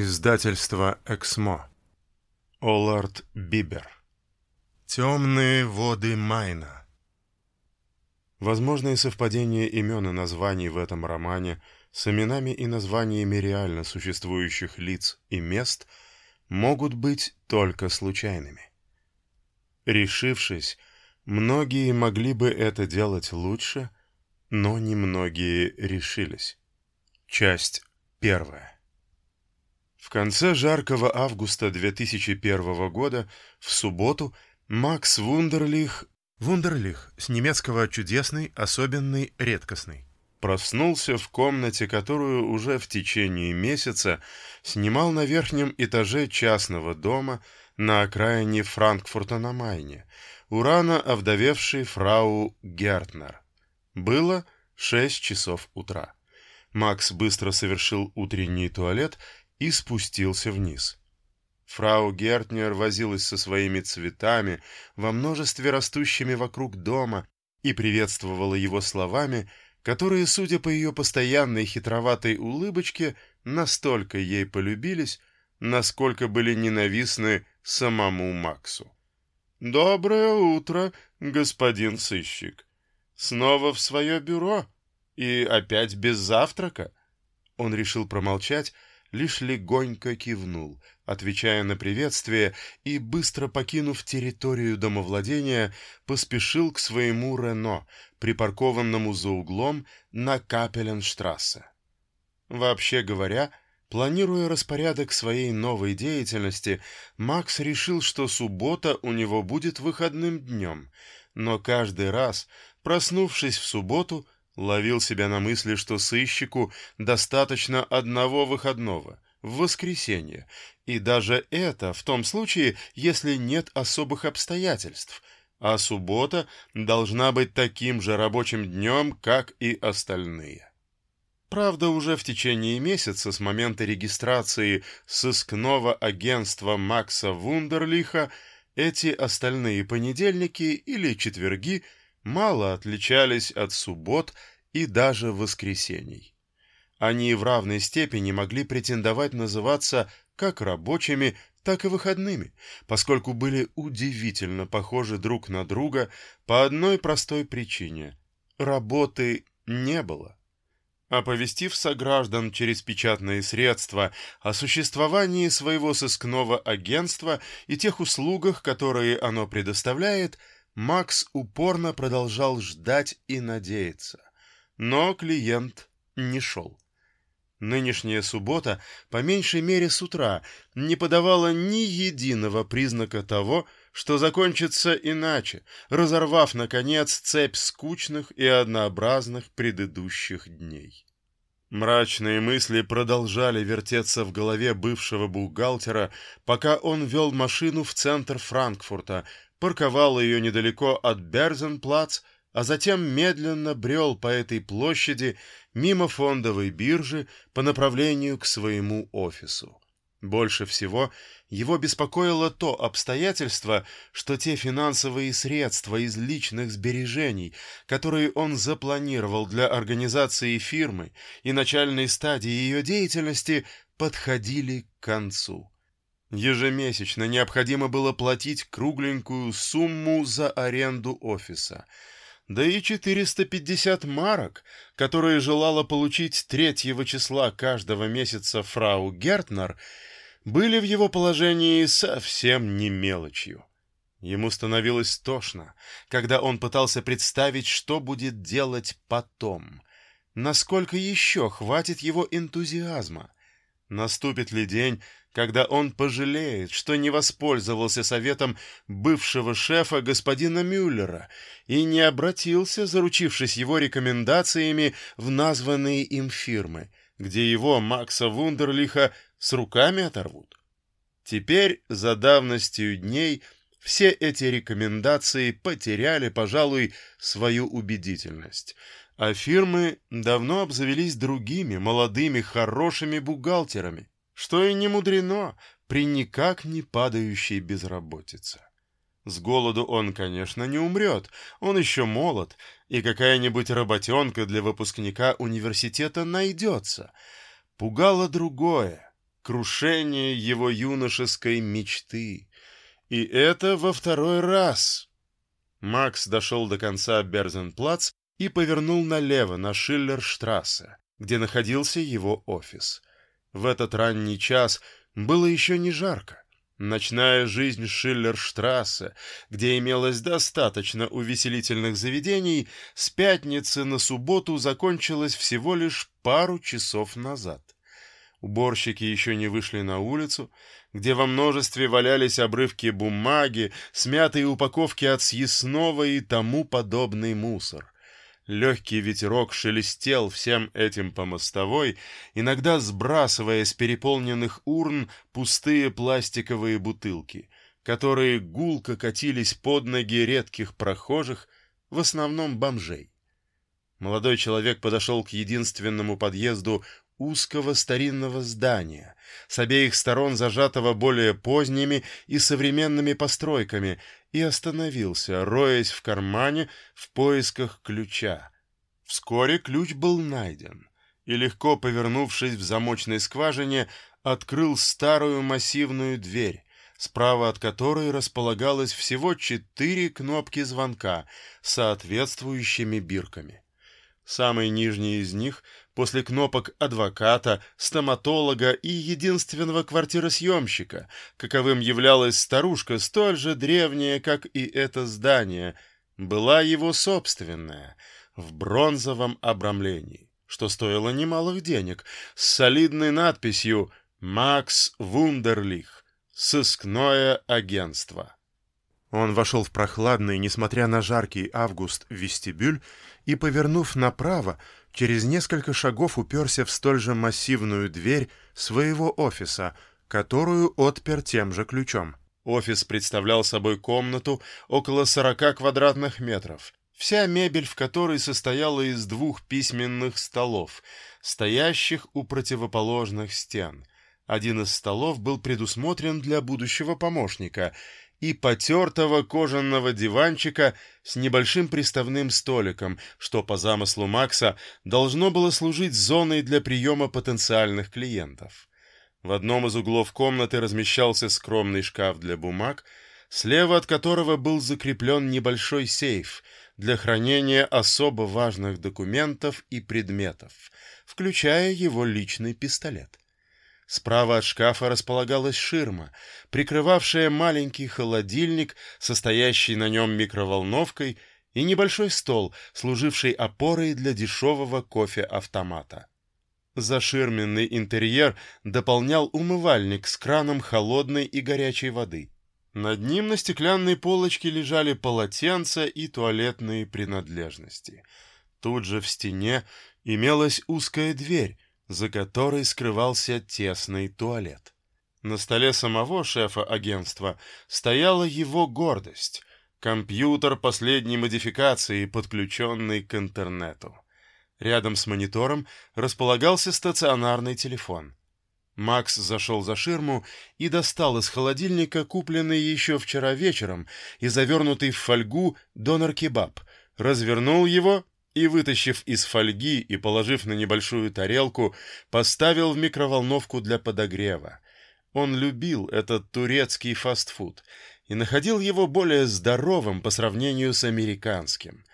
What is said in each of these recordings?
Издательство «Эксмо». Оллард Бибер. «Темные воды Майна». Возможные совпадения имен и названий в этом романе с именами и названиями реально существующих лиц и мест могут быть только случайными. Решившись, многие могли бы это делать лучше, но немногие решились. Часть первая. В конце жаркого августа 2001 года, в субботу, Макс Вундерлих, Вундерлих, с немецкого «чудесный», «особенный», «редкостный», проснулся в комнате, которую уже в течение месяца снимал на верхнем этаже частного дома на окраине Франкфурта на Майне, у рано овдовевшей фрау Гертнер. Было 6 часов утра. Макс быстро совершил утренний туалет и спустился вниз. Фрау Гертнер возилась со своими цветами во множестве растущими вокруг дома и приветствовала его словами, которые, судя по ее постоянной хитроватой улыбочке, настолько ей полюбились, насколько были ненавистны самому Максу. «Доброе утро, господин сыщик. Снова в свое бюро? И опять без завтрака?» Он решил промолчать, лишь легонько кивнул, отвечая на приветствие, и, быстро покинув территорию домовладения, поспешил к своему Рено, припаркованному за углом на Капеленштрассе. Вообще говоря, планируя распорядок своей новой деятельности, Макс решил, что суббота у него будет выходным днем, но каждый раз, проснувшись в субботу, ловил себя на мысли, что сыщику достаточно одного выходного в воскресенье, и даже это в том случае, если нет особых обстоятельств, а суббота должна быть таким же рабочим днем, как и остальные. Правда, уже в течение месяца с момента регистрации сыскного агентства Макса Вундерлиха эти остальные понедельники или четверги – мало отличались от суббот и даже воскресений. Они в равной степени могли претендовать называться как рабочими, так и выходными, поскольку были удивительно похожи друг на друга по одной простой причине – работы не было. Оповестив сограждан через печатные средства о существовании своего сыскного агентства и тех услугах, которые оно предоставляет – Макс упорно продолжал ждать и надеяться. Но клиент не шел. Нынешняя суббота, по меньшей мере с утра, не подавала ни единого признака того, что закончится иначе, разорвав, наконец, цепь скучных и однообразных предыдущих дней. Мрачные мысли продолжали вертеться в голове бывшего бухгалтера, пока он вел машину в центр Франкфурта, парковал ее недалеко от Берзенплац, а затем медленно брел по этой площади мимо фондовой биржи по направлению к своему офису. Больше всего его беспокоило то обстоятельство, что те финансовые средства из личных сбережений, которые он запланировал для организации фирмы и начальной стадии ее деятельности, подходили к концу. Ежемесячно необходимо было платить кругленькую сумму за аренду офиса. Да и 450 марок, которые желала получить третьего числа каждого месяца фрау Гертнер, были в его положении совсем не мелочью. Ему становилось тошно, когда он пытался представить, что будет делать потом. Насколько еще хватит его энтузиазма? Наступит ли день, когда он пожалеет, что не воспользовался советом бывшего шефа господина Мюллера и не обратился, заручившись его рекомендациями в названные им фирмы, где его, Макса Вундерлиха, с руками оторвут. Теперь, за давностью дней, все эти рекомендации потеряли, пожалуй, свою убедительность, а фирмы давно обзавелись другими, молодыми, хорошими бухгалтерами, что и не мудрено при никак не падающей безработице. С голоду он, конечно, не умрет, он еще молод, и какая-нибудь работенка для выпускника университета найдется. Пугало другое. крушение его юношеской мечты. И это во второй раз. Макс дошел до конца Берзенплац и повернул налево на Шиллерштрассе, где находился его офис. В этот ранний час было еще не жарко. Ночная жизнь Шиллерштрассе, где имелось достаточно увеселительных заведений, с пятницы на субботу закончилась всего лишь пару часов назад. Уборщики еще не вышли на улицу, где во множестве валялись обрывки бумаги, смятые упаковки от съестного и тому подобный мусор. Легкий ветерок шелестел всем этим по мостовой, иногда сбрасывая с переполненных урн пустые пластиковые бутылки, которые гулко катились под ноги редких прохожих, в основном бомжей. Молодой человек подошел к единственному подъезду узкого старинного здания, с обеих сторон зажатого более поздними и современными постройками, и остановился, роясь в кармане в поисках ключа. Вскоре ключ был найден, и, легко повернувшись в замочной скважине, открыл старую массивную дверь, справа от которой располагалось всего четыре кнопки звонка с соответствующими бирками. Самый нижний из них после кнопок адвоката, стоматолога и единственного квартиросъемщика, каковым являлась старушка столь же древняя, как и это здание, была его собственная, в бронзовом обрамлении, что стоило немалых денег, с солидной надписью «Макс Вундерлих. Сыскное агентство». Он вошел в прохладный, несмотря на жаркий август, вестибюль и, повернув направо, через несколько шагов уперся в столь же массивную дверь своего офиса, которую отпер тем же ключом. Офис представлял собой комнату около 40 квадратных метров, вся мебель в которой состояла из двух письменных столов, стоящих у противоположных стен. Один из столов был предусмотрен для будущего помощника — и потертого кожаного диванчика с небольшим приставным столиком, что по замыслу Макса должно было служить зоной для приема потенциальных клиентов. В одном из углов комнаты размещался скромный шкаф для бумаг, слева от которого был закреплен небольшой сейф для хранения особо важных документов и предметов, включая его личный пистолет. Справа от шкафа располагалась ширма, прикрывавшая маленький холодильник, состоящий на нем микроволновкой, и небольшой стол, служивший опорой для дешевого кофе-автомата. Заширменный интерьер дополнял умывальник с краном холодной и горячей воды. Над ним на стеклянной полочке лежали полотенца и туалетные принадлежности. Тут же в стене имелась узкая дверь, за которой скрывался тесный туалет. На столе самого шефа агентства стояла его гордость — компьютер последней модификации, подключенный к интернету. Рядом с монитором располагался стационарный телефон. Макс зашел за ширму и достал из холодильника купленный еще вчера вечером и завернутый в фольгу донор-кебаб, развернул его и, вытащив из фольги и положив на небольшую тарелку, поставил в микроволновку для подогрева. Он любил этот турецкий фастфуд и находил его более здоровым по сравнению с американским.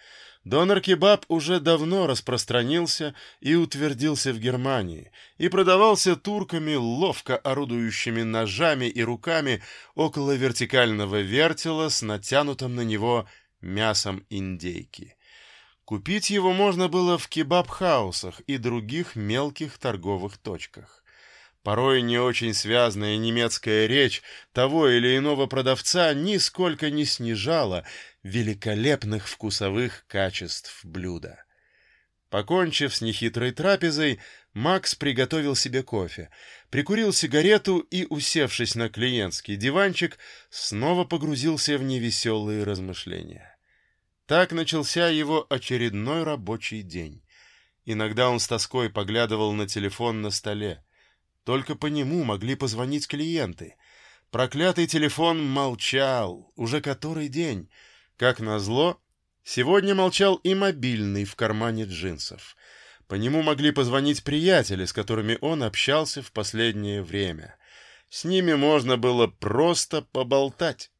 Донор-кебаб уже давно распространился и утвердился в Германии и продавался турками, ловко орудующими ножами и руками около вертикального вертела с натянутым на него мясом индейки. Купить его можно было в кебаб-хаусах и других мелких торговых точках. Порой не очень связная немецкая речь того или иного продавца нисколько не снижала великолепных вкусовых качеств блюда. Покончив с нехитрой трапезой, Макс приготовил себе кофе, прикурил сигарету и, усевшись на клиентский диванчик, снова погрузился в невеселые размышления. Так начался его очередной рабочий день. Иногда он с тоской поглядывал на телефон на столе. Только по нему могли позвонить клиенты. Проклятый телефон молчал, уже который день. Как назло, сегодня молчал и мобильный в кармане джинсов. По нему могли позвонить приятели, с которыми он общался в последнее время. С ними можно было просто поболтать.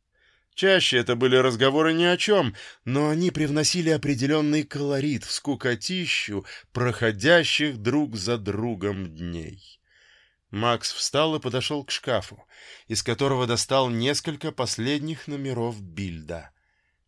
Чаще это были разговоры ни о чем, но они привносили определенный колорит в скукотищу проходящих друг за другом дней. Макс встал и подошел к шкафу, из которого достал несколько последних номеров Бильда.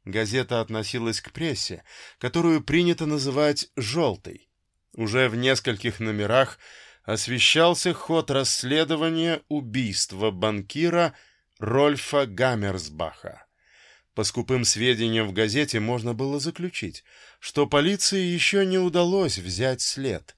Газета относилась к прессе, которую принято называть «желтой». Уже в нескольких номерах освещался ход расследования убийства банкира Рольфа Гаммерсбаха. По скупым сведениям в газете можно было заключить, что полиции еще не удалось взять след.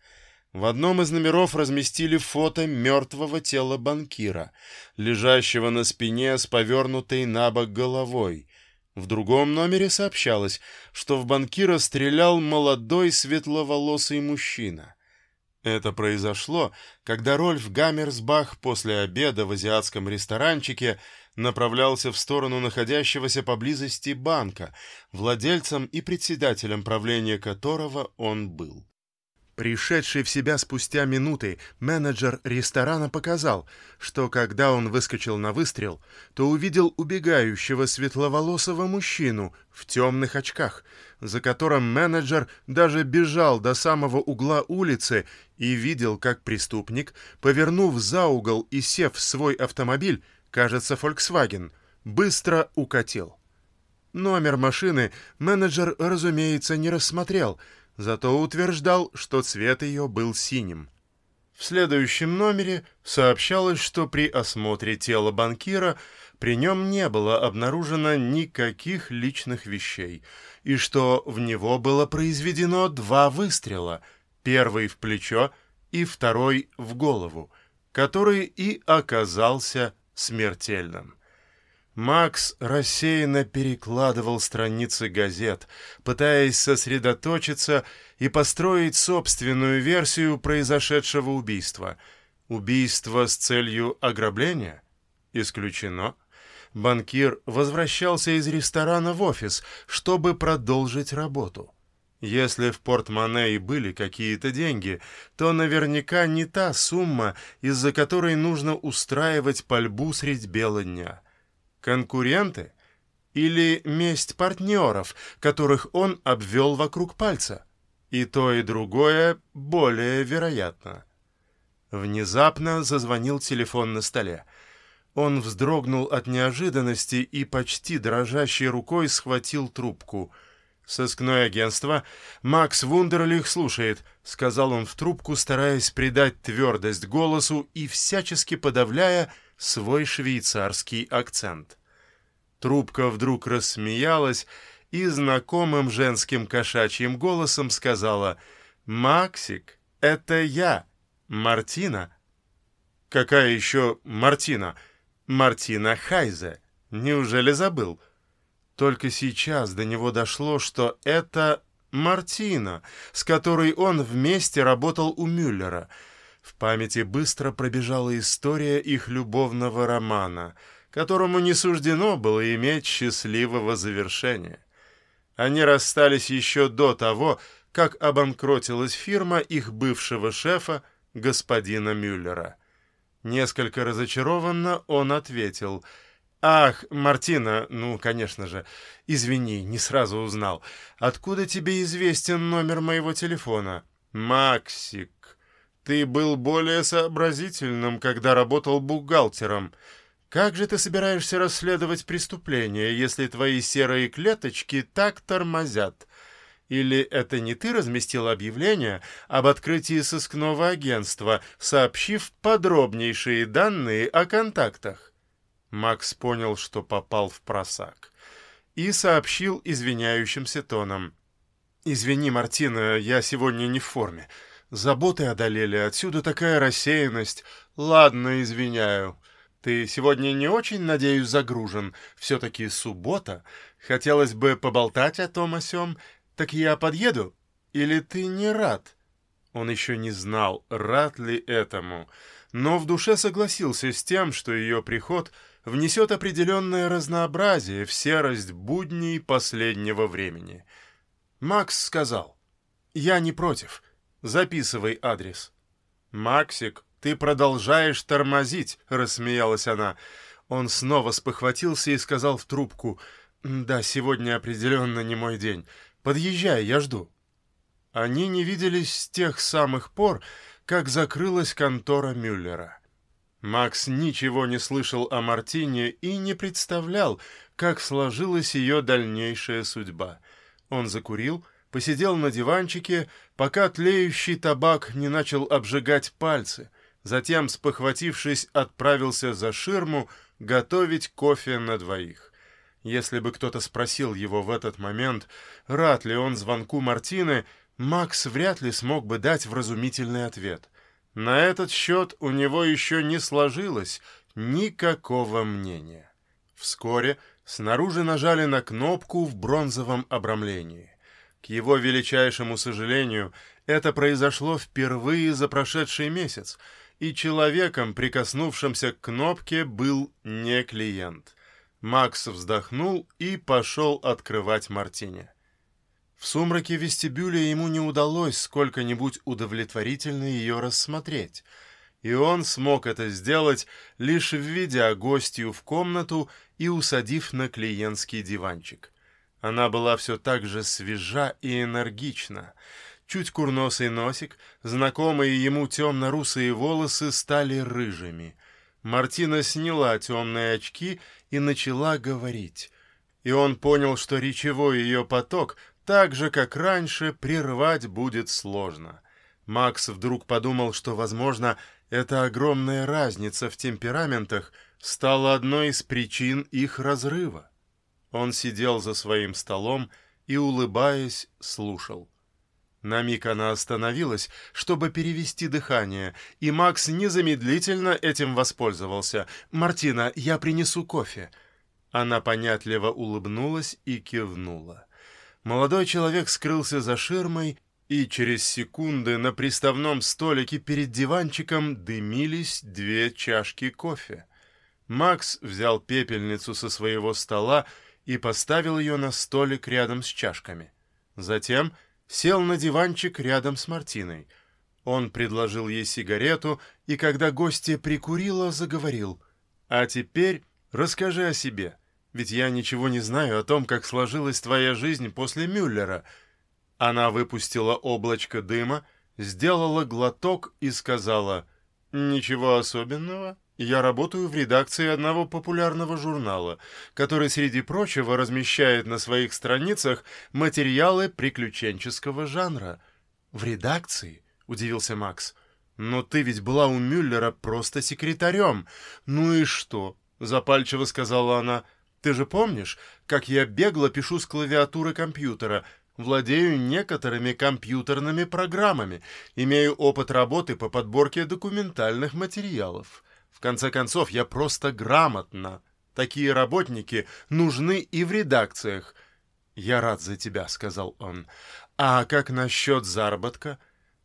В одном из номеров разместили фото мертвого тела банкира, лежащего на спине с повернутой на бок головой. В другом номере сообщалось, что в банкира стрелял молодой светловолосый мужчина. Это произошло, когда Рольф Гаммерсбах после обеда в азиатском ресторанчике направлялся в сторону находящегося поблизости банка, владельцем и председателем правления которого он был. Пришедший в себя спустя минуты, менеджер ресторана показал, что когда он выскочил на выстрел, то увидел убегающего светловолосого мужчину в темных очках, за которым менеджер даже бежал до самого угла улицы и видел, как преступник, повернув за угол и сев в свой автомобиль, кажется, Volkswagen, быстро укатил. Номер машины менеджер, разумеется, не рассмотрел — зато утверждал, что цвет ее был синим. В следующем номере сообщалось, что при осмотре тела банкира при нем не было обнаружено никаких личных вещей, и что в него было произведено два выстрела, первый в плечо и второй в голову, который и оказался смертельным. Макс рассеянно перекладывал страницы газет, пытаясь сосредоточиться и построить собственную версию произошедшего убийства. Убийство с целью ограбления? Исключено. Банкир возвращался из ресторана в офис, чтобы продолжить работу. Если в портмоне и были какие-то деньги, то наверняка не та сумма, из-за которой нужно устраивать пальбу средь бела дня. Конкуренты? Или месть партнеров, которых он обвел вокруг пальца? И то, и другое более вероятно. Внезапно зазвонил телефон на столе. Он вздрогнул от неожиданности и почти дрожащей рукой схватил трубку. «Сыскное агентство. Макс Вундерлих слушает», — сказал он в трубку, стараясь придать твердость голосу и всячески подавляя свой швейцарский акцент. Трубка вдруг рассмеялась и знакомым женским кошачьим голосом сказала «Максик, это я, Мартина». «Какая еще Мартина?» «Мартина Хайзе. Неужели забыл?» Только сейчас до него дошло, что это Мартина, с которой он вместе работал у Мюллера — в памяти быстро пробежала история их любовного романа, которому не суждено было иметь счастливого завершения. Они расстались еще до того, как обанкротилась фирма их бывшего шефа, господина Мюллера. Несколько разочарованно он ответил «Ах, Мартина, ну, конечно же, извини, не сразу узнал. Откуда тебе известен номер моего телефона?» «Максик, ты был более сообразительным, когда работал бухгалтером. Как же ты собираешься расследовать преступление, если твои серые клеточки так тормозят? Или это не ты разместил объявление об открытии сыскного агентства, сообщив подробнейшие данные о контактах? Макс понял, что попал в просак, и сообщил извиняющимся тоном. «Извини, Мартина, я сегодня не в форме. Заботы одолели, отсюда такая рассеянность. Ладно, извиняю. Ты сегодня не очень, надеюсь, загружен. Все-таки суббота. Хотелось бы поболтать о том о сём. Так я подъеду? Или ты не рад?» Он еще не знал, рад ли этому, но в душе согласился с тем, что ее приход внесет определенное разнообразие в серость будней последнего времени. Макс сказал, «Я не против». Записывай адрес». «Максик, ты продолжаешь тормозить», — рассмеялась она. Он снова спохватился и сказал в трубку, «Да, сегодня определенно не мой день. Подъезжай, я жду». Они не виделись с тех самых пор, как закрылась контора Мюллера. Макс ничего не слышал о Мартине и не представлял, как сложилась ее дальнейшая судьба. Он закурил, посидел на диванчике, пока тлеющий табак не начал обжигать пальцы, затем, спохватившись, отправился за ширму готовить кофе на двоих. Если бы кто-то спросил его в этот момент, рад ли он звонку Мартины, Макс вряд ли смог бы дать вразумительный ответ. На этот счет у него еще не сложилось никакого мнения. Вскоре снаружи нажали на кнопку в бронзовом обрамлении. Его величайшему сожалению, это произошло впервые за прошедший месяц, и человеком, прикоснувшимся к кнопке, был не клиент. Макс вздохнул и пошел открывать Мартине. В сумраке вестибюля ему не удалось сколько-нибудь удовлетворительно ее рассмотреть, и он смог это сделать, лишь введя гостью в комнату и усадив на клиентский диванчик. Она была все так же свежа и энергична. Чуть курносый носик, знакомые ему темно-русые волосы стали рыжими. Мартина сняла темные очки и начала говорить. И он понял, что речевой ее поток так же, как раньше, прервать будет сложно. Макс вдруг подумал, что, возможно, эта огромная разница в темпераментах стала одной из причин их разрыва. Он сидел за своим столом и, улыбаясь, слушал. На миг она остановилась, чтобы перевести дыхание, и Макс незамедлительно этим воспользовался. «Мартина, я принесу кофе». Она понятливо улыбнулась и кивнула. Молодой человек скрылся за ширмой, и через секунды на приставном столике перед диванчиком дымились две чашки кофе. Макс взял пепельницу со своего стола поставил ее на столик рядом с чашками. Затем сел на диванчик рядом с Мартиной. Он предложил ей сигарету, и когда гостья прикурила, заговорил. «А теперь расскажи о себе. Ведь я ничего не знаю о том, как сложилась твоя жизнь после Мюллера». Она выпустила облачко дыма, сделала глоток и сказала, «Ничего особенного. Я работаю в редакции одного популярного журнала, который, среди прочего, размещает на своих страницах материалы приключенческого жанра». «В редакции?» — удивился Макс. «Но ты ведь была у Мюллера просто секретарем. Ну и что?» — запальчиво сказала она. Ты же помнишь, как я бегло пишу с клавиатуры компьютера, владею некоторыми компьютерными программами, имею опыт работы по подборке документальных материалов. В конце концов, я просто грамотна. Такие работники нужны и в редакциях. «Я рад за тебя», — сказал он. «А как насчет заработка?»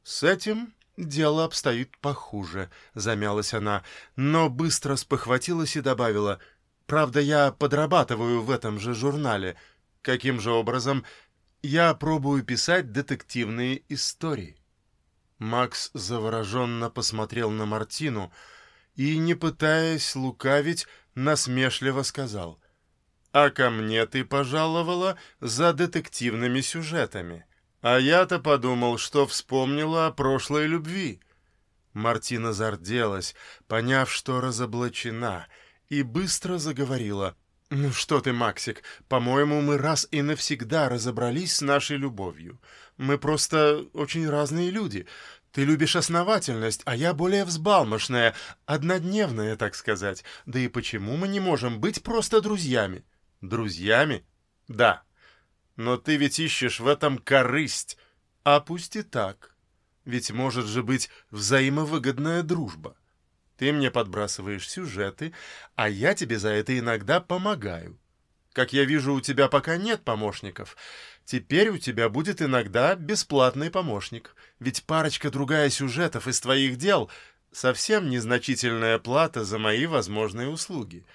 «С этим дело обстоит похуже», — замялась она, но быстро спохватилась и добавила — Правда, я подрабатываю в этом же журнале. Каким же образом? Я пробую писать детективные истории. Макс завороженно посмотрел на Мартину и, не пытаясь лукавить, насмешливо сказал. «А ко мне ты пожаловала за детективными сюжетами. А я-то подумал, что вспомнила о прошлой любви». Мартина зарделась, поняв, что разоблачена — и быстро заговорила. «Ну что ты, Максик, по-моему, мы раз и навсегда разобрались с нашей любовью. Мы просто очень разные люди. Ты любишь основательность, а я более взбалмошная, однодневная, так сказать. Да и почему мы не можем быть просто друзьями?» «Друзьями? Да. Но ты ведь ищешь в этом корысть. А пусть и так. Ведь может же быть взаимовыгодная дружба». Ты мне подбрасываешь сюжеты, а я тебе за это иногда помогаю. Как я вижу, у тебя пока нет помощников. Теперь у тебя будет иногда бесплатный помощник. Ведь парочка другая сюжетов из твоих дел — совсем незначительная плата за мои возможные услуги.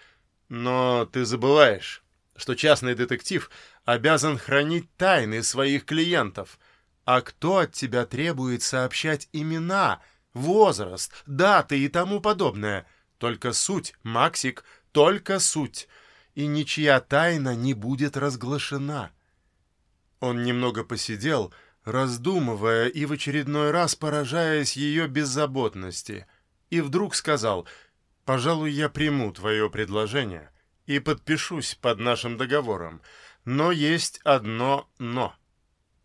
Но ты забываешь, что частный детектив обязан хранить тайны своих клиентов. А кто от тебя требует сообщать имена, возраст, даты и тому подобное? Только суть, Максик, только суть. И ничья тайна не будет разглашена. Он немного посидел, раздумывая и в очередной раз поражаясь ее беззаботности, и вдруг сказал, «Пожалуй, я приму твое предложение и подпишусь под нашим договором, но есть одно «но».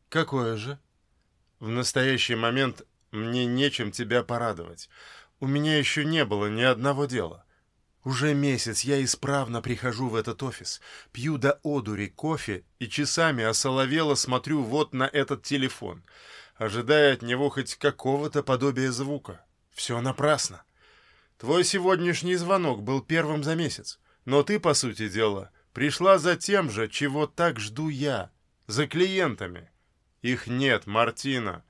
«Какое же?» «В настоящий момент мне нечем тебя порадовать. У меня еще не было ни одного дела». Уже месяц я исправно прихожу в этот офис, пью до одури кофе и часами осоловело смотрю вот на этот телефон, ожидая от него хоть какого-то подобия звука. Все напрасно. Твой сегодняшний звонок был первым за месяц, но ты, по сути дела, пришла за тем же, чего так жду я, за клиентами. Их нет, Мартина.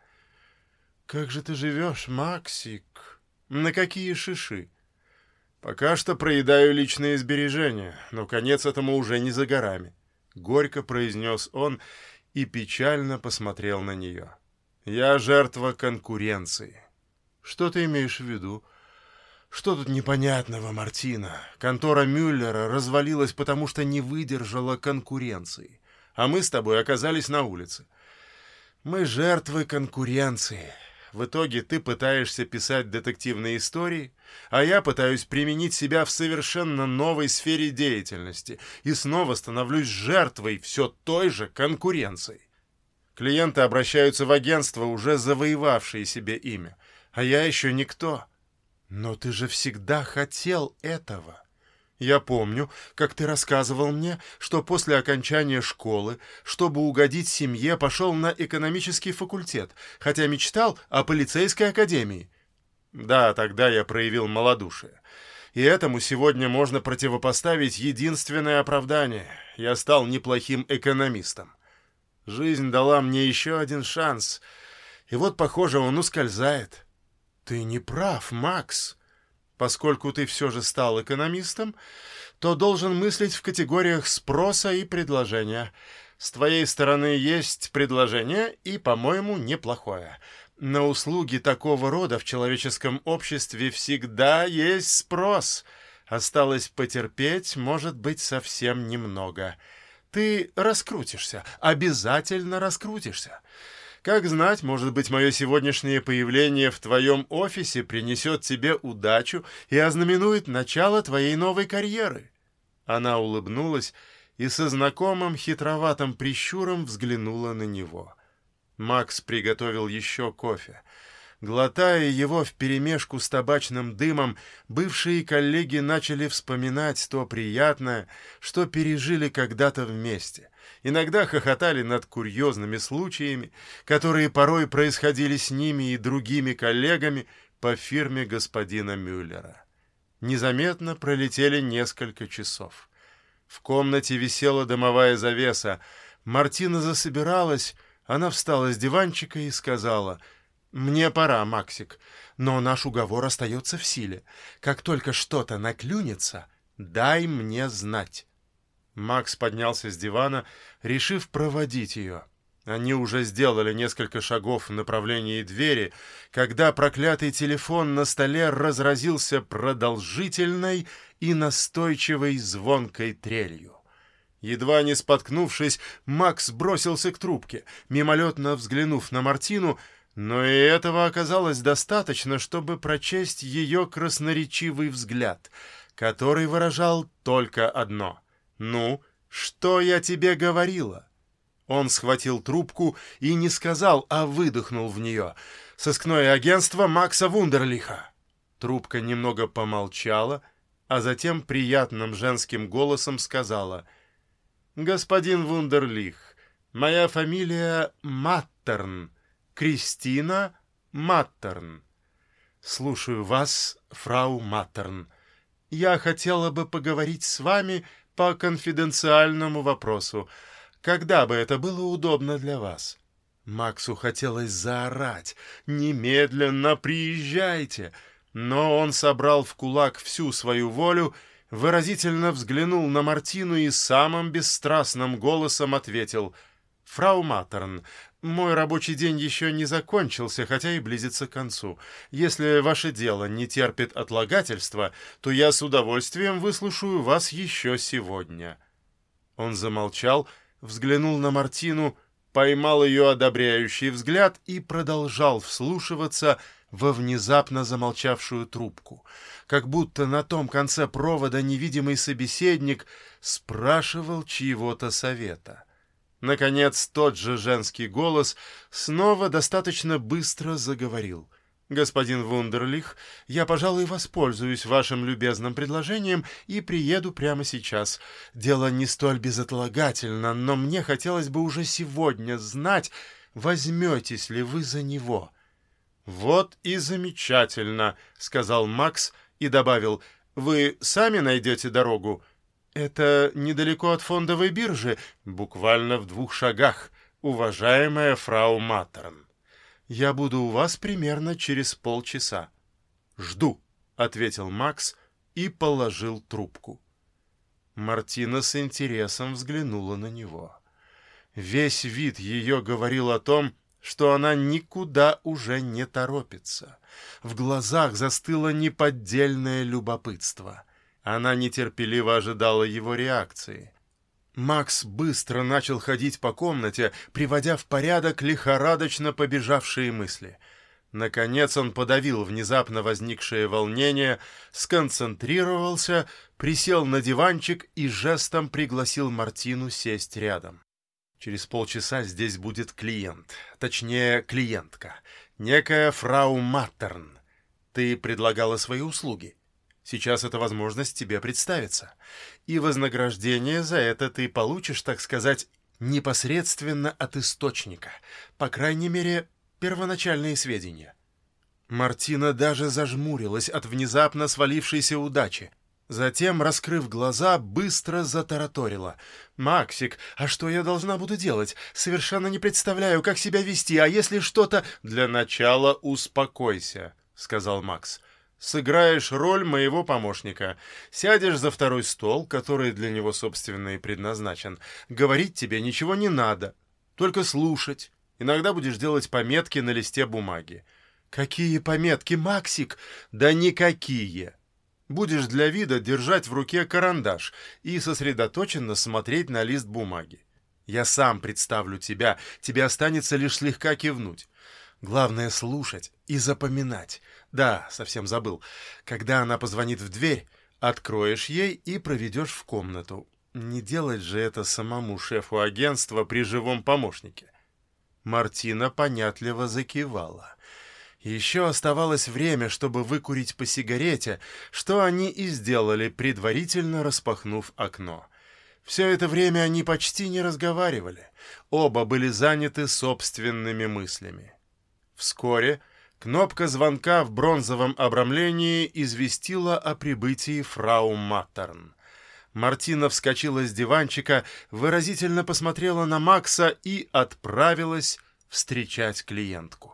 Как же ты живешь, Максик? На какие шиши? Пока что проедаю личные сбережения, но конец этому уже не за горами. Горько произнес он и печально посмотрел на нее. Я жертва конкуренции. Что ты имеешь в виду? Что тут непонятного, Мартина? Контора Мюллера развалилась, потому что не выдержала конкуренции. А мы с тобой оказались на улице. Мы жертвы конкуренции. В итоге ты пытаешься писать детективные истории, а я пытаюсь применить себя в совершенно новой сфере деятельности и снова становлюсь жертвой все той же конкуренции. Клиенты обращаются в агентство, уже завоевавшие себе имя, а я еще никто. Но ты же всегда хотел этого. Я помню, как ты рассказывал мне, что после окончания школы, чтобы угодить семье, пошел на экономический факультет, хотя мечтал о полицейской академии. Да, тогда я проявил малодушие. И этому сегодня можно противопоставить единственное оправдание. Я стал неплохим экономистом. Жизнь дала мне еще один шанс. И вот, похоже, он ускользает. Ты не прав, Макс. Поскольку ты все же стал экономистом, то должен мыслить в категориях спроса и предложения. С твоей стороны есть предложение, и, по-моему, неплохое. На услуги такого рода в человеческом обществе всегда есть спрос. Осталось потерпеть, может быть, совсем немного. Ты раскрутишься, обязательно раскрутишься. Как знать, может быть, мое сегодняшнее появление в твоем офисе принесет тебе удачу и ознаменует начало твоей новой карьеры». Она улыбнулась и со знакомым хитроватым прищуром взглянула на него. Макс приготовил еще кофе. Глотая его вперемешку с табачным дымом, бывшие коллеги начали вспоминать то приятное, что пережили когда-то вместе. Иногда хохотали над курьезными случаями, которые порой происходили с ними и другими коллегами по фирме господина Мюллера. Незаметно пролетели несколько часов. В комнате висела дымовая завеса. Мартина засобиралась, она встала с диванчика и сказала — «Мне пора, Максик, но наш уговор остается в силе. Как только что-то наклюнется, дай мне знать». Макс поднялся с дивана, решив проводить ее. Они уже сделали несколько шагов в направлении двери, когда проклятый телефон на столе разразился продолжительной и настойчивой звонкой трелью. Едва не споткнувшись, Макс бросился к трубке. Мимолетно взглянув на Мартину, но и этого оказалось достаточно, чтобы прочесть ее красноречивый взгляд, который выражал только одно. «Ну, что я тебе говорила?» Он схватил трубку и не сказал, а выдохнул в нее. «Сыскное агентство Макса Вундерлиха». Трубка немного помолчала, а затем приятным женским голосом сказала «Господин Вундерлих, моя фамилия Маттерн». Кристина Маттерн. Слушаю вас, фрау Маттерн. Я хотела бы поговорить с вами по конфиденциальному вопросу. Когда бы это было удобно для вас? Максу хотелось заорать. «Немедленно приезжайте!» Но он собрал в кулак всю свою волю, выразительно взглянул на Мартину и самым бесстрастным голосом ответил — «Фрау Матерн, мой рабочий день еще не закончился, хотя и близится к концу. Если ваше дело не терпит отлагательства, то я с удовольствием выслушаю вас еще сегодня». Он замолчал, взглянул на Мартину, поймал ее одобряющий взгляд и продолжал вслушиваться во внезапно замолчавшую трубку, как будто на том конце провода невидимый собеседник спрашивал чьего-то совета. Наконец, тот же женский голос снова достаточно быстро заговорил. «Господин Вундерлих, я, пожалуй, воспользуюсь вашим любезным предложением и приеду прямо сейчас. Дело не столь безотлагательно, но мне хотелось бы уже сегодня знать, возьметесь ли вы за него». «Вот и замечательно», — сказал Макс и добавил, «Вы сами найдете дорогу?» Это недалеко от фондовой биржи, буквально в двух шагах, уважаемая фрау Маттерн. Я буду у вас примерно через полчаса. Жду, ответил Макс и положил трубку. Мартина с интересом взглянула на него. Весь вид ее говорил о том, что она никуда уже не торопится. В глазах застыло неподдельное любопытство — она нетерпеливо ожидала его реакции. Макс быстро начал ходить по комнате, приводя в порядок лихорадочно побежавшие мысли. Наконец он подавил внезапно возникшее волнение, сконцентрировался, присел на диванчик и жестом пригласил Мартину сесть рядом. Через полчаса здесь будет клиент, точнее, клиентка, некая фрау Маттерн. Ты предлагала свои услуги. Сейчас эта возможность тебе представится. И вознаграждение за это ты получишь, так сказать, непосредственно от источника. По крайней мере, первоначальные сведения. Мартина даже зажмурилась от внезапно свалившейся удачи. Затем, раскрыв глаза, быстро затараторила. «Максик, а что я должна буду делать? Совершенно не представляю, как себя вести, а если что-то...» «Для начала успокойся», — сказал Макс сыграешь роль моего помощника. Сядешь за второй стол, который для него, собственно, и предназначен. Говорить тебе ничего не надо, только слушать. Иногда будешь делать пометки на листе бумаги. Какие пометки, Максик? Да никакие. Будешь для вида держать в руке карандаш и сосредоточенно смотреть на лист бумаги. Я сам представлю тебя, тебе останется лишь слегка кивнуть. Главное слушать и запоминать. Да, совсем забыл. Когда она позвонит в дверь, откроешь ей и проведешь в комнату. Не делать же это самому шефу агентства при живом помощнике. Мартина понятливо закивала. Еще оставалось время, чтобы выкурить по сигарете, что они и сделали, предварительно распахнув окно. Все это время они почти не разговаривали. Оба были заняты собственными мыслями. Вскоре кнопка звонка в бронзовом обрамлении известила о прибытии фрау Маттерн. Мартина вскочила с диванчика, выразительно посмотрела на Макса и отправилась встречать клиентку.